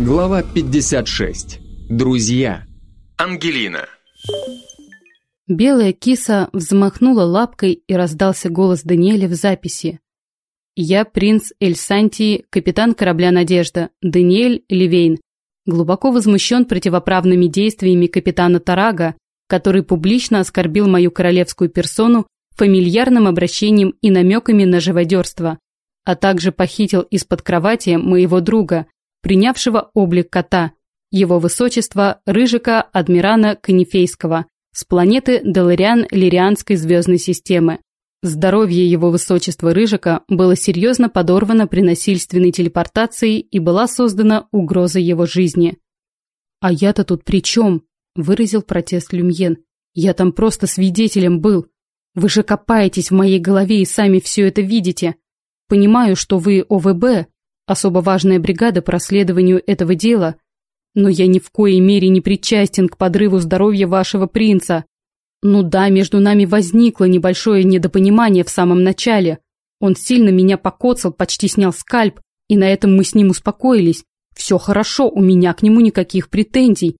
Глава 56. Друзья. Ангелина. Белая киса взмахнула лапкой и раздался голос Даниэля в записи. «Я принц Эльсантии, капитан корабля «Надежда», Даниэль Ливейн, глубоко возмущен противоправными действиями капитана Тарага, который публично оскорбил мою королевскую персону фамильярным обращением и намеками на живодерство, а также похитил из-под кровати моего друга, принявшего облик кота, его высочество Рыжика Адмирана Канифейского с планеты Делариан Лирианской звездной системы. Здоровье его высочества Рыжика было серьезно подорвано при насильственной телепортации и была создана угроза его жизни. «А я-то тут при чем?» – выразил протест Люмьен. «Я там просто свидетелем был. Вы же копаетесь в моей голове и сами все это видите. Понимаю, что вы ОВБ, особо важная бригада по расследованию этого дела, но я ни в коей мере не причастен к подрыву здоровья вашего принца. Ну да, между нами возникло небольшое недопонимание в самом начале. Он сильно меня покоцал, почти снял скальп, и на этом мы с ним успокоились. Все хорошо, у меня к нему никаких претензий.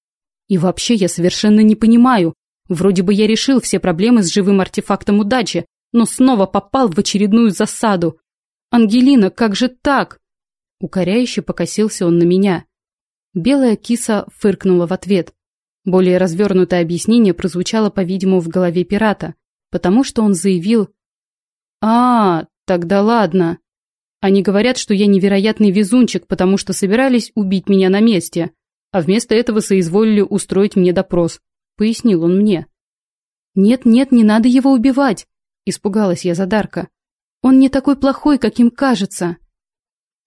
И вообще я совершенно не понимаю. Вроде бы я решил все проблемы с живым артефактом удачи, но снова попал в очередную засаду. Ангелина, как же так? Укоряюще покосился он на меня. Белая киса фыркнула в ответ. Более развернутое объяснение прозвучало, по-видимому, в голове пирата, потому что он заявил «А, тогда ладно. Они говорят, что я невероятный везунчик, потому что собирались убить меня на месте, а вместо этого соизволили устроить мне допрос», — пояснил он мне. «Нет-нет, не надо его убивать», — испугалась я за Дарка. «Он не такой плохой, каким кажется».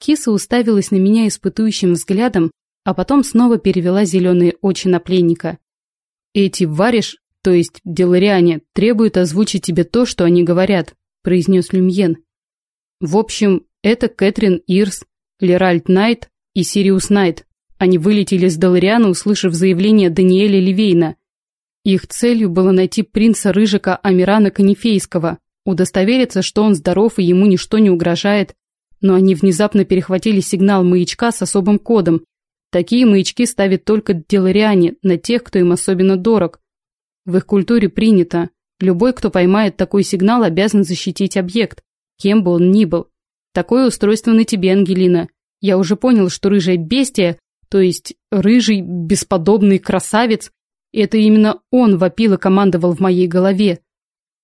Киса уставилась на меня испытующим взглядом, а потом снова перевела зеленые очи на пленника. «Эти варишь, то есть делариане, требуют озвучить тебе то, что они говорят», произнес Люмьен. «В общем, это Кэтрин Ирс, Леральд Найт и Сириус Найт. Они вылетели с Делариана, услышав заявление Даниэля Ливейна. Их целью было найти принца Рыжика Амирана Канифейского, удостовериться, что он здоров и ему ничто не угрожает, но они внезапно перехватили сигнал маячка с особым кодом. Такие маячки ставят только делариане на тех, кто им особенно дорог. В их культуре принято. Любой, кто поймает такой сигнал, обязан защитить объект, кем бы он ни был. Такое устройство на тебе, Ангелина. Я уже понял, что рыжая бестия, то есть рыжий, бесподобный красавец, это именно он вопил и командовал в моей голове.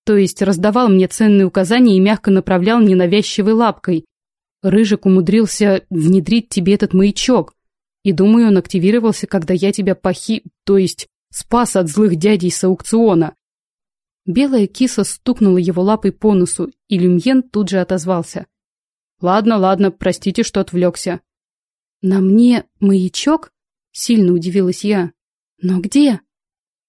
То есть раздавал мне ценные указания и мягко направлял ненавязчивой лапкой. Рыжик умудрился внедрить тебе этот маячок. И думаю, он активировался, когда я тебя похи... то есть спас от злых дядей с аукциона. Белая киса стукнула его лапой по носу, и Люмьен тут же отозвался. «Ладно, ладно, простите, что отвлекся». «На мне маячок?» — сильно удивилась я. «Но где?»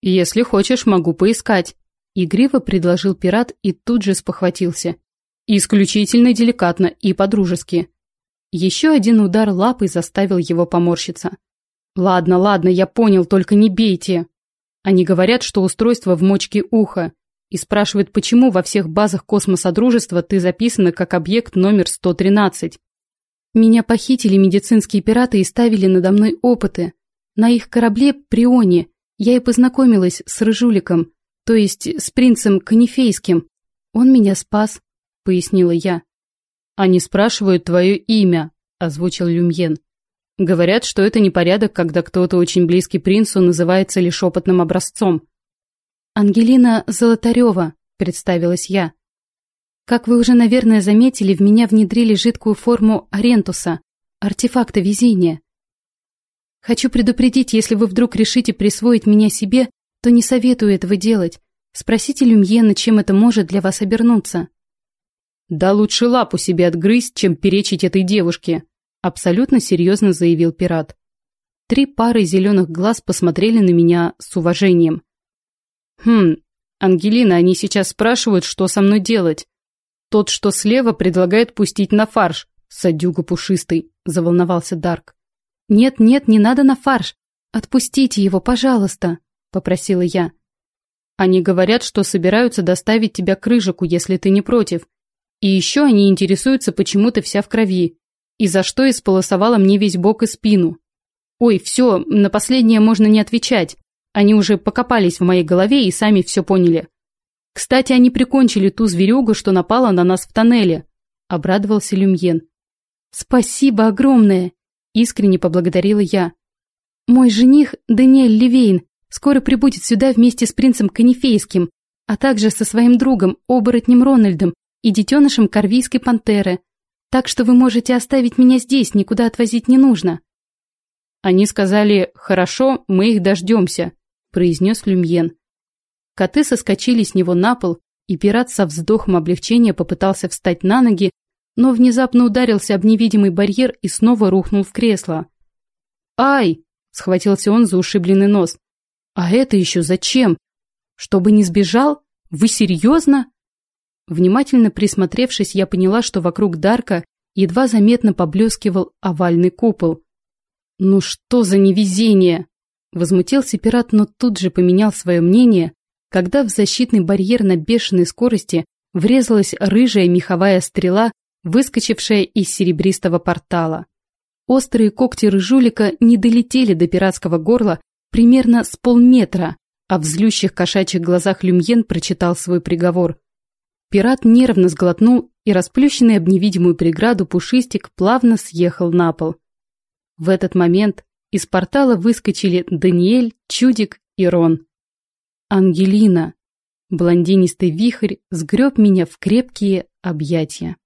«Если хочешь, могу поискать», — игриво предложил пират и тут же спохватился. Исключительно деликатно и по-дружески. Еще один удар лапой заставил его поморщиться. «Ладно, ладно, я понял, только не бейте!» Они говорят, что устройство в мочке уха, и спрашивают, почему во всех базах космосодружества ты записана как объект номер 113. Меня похитили медицинские пираты и ставили надо мной опыты. На их корабле Прионе я и познакомилась с Рыжуликом, то есть с принцем Канифейским. Он меня спас, — пояснила я. «Они спрашивают твое имя», — озвучил Люмьен. «Говорят, что это непорядок, когда кто-то очень близкий принцу называется лишь опытным образцом». «Ангелина Золотарева», — представилась я. «Как вы уже, наверное, заметили, в меня внедрили жидкую форму Арентуса, артефакта везения. Хочу предупредить, если вы вдруг решите присвоить меня себе, то не советую этого делать. Спросите Люмьена, чем это может для вас обернуться». «Да лучше лапу себе отгрызть, чем перечить этой девушке», абсолютно серьезно заявил пират. Три пары зеленых глаз посмотрели на меня с уважением. «Хм, Ангелина, они сейчас спрашивают, что со мной делать. Тот, что слева, предлагает пустить на фарш. Садюга пушистый», — заволновался Дарк. «Нет, нет, не надо на фарш. Отпустите его, пожалуйста», — попросила я. «Они говорят, что собираются доставить тебя к Рыжику, если ты не против. И еще они интересуются, почему ты вся в крови, и за что исполосовала мне весь бок и спину. Ой, все, на последнее можно не отвечать. Они уже покопались в моей голове и сами все поняли. Кстати, они прикончили ту зверюгу, что напала на нас в тоннеле. Обрадовался Люмьен. Спасибо огромное, искренне поблагодарила я. Мой жених, Даниэль Левейн, скоро прибудет сюда вместе с принцем Канифейским, а также со своим другом, оборотнем Рональдом и детенышем корвийской пантеры. Так что вы можете оставить меня здесь, никуда отвозить не нужно. Они сказали «Хорошо, мы их дождемся», – произнес Люмьен. Коты соскочили с него на пол, и пират со вздохом облегчения попытался встать на ноги, но внезапно ударился об невидимый барьер и снова рухнул в кресло. «Ай!» – схватился он за ушибленный нос. «А это еще зачем? Чтобы не сбежал? Вы серьезно?» Внимательно присмотревшись, я поняла, что вокруг Дарка едва заметно поблескивал овальный купол. «Ну что за невезение!» Возмутился пират, но тут же поменял свое мнение, когда в защитный барьер на бешеной скорости врезалась рыжая меховая стрела, выскочившая из серебристого портала. Острые когти рыжулика не долетели до пиратского горла примерно с полметра, а в злющих кошачьих глазах Люмьен прочитал свой приговор. Пират нервно сглотнул, и расплющенный об невидимую преграду пушистик плавно съехал на пол. В этот момент из портала выскочили Даниэль, Чудик и Рон. Ангелина. Блондинистый вихрь сгреб меня в крепкие объятия.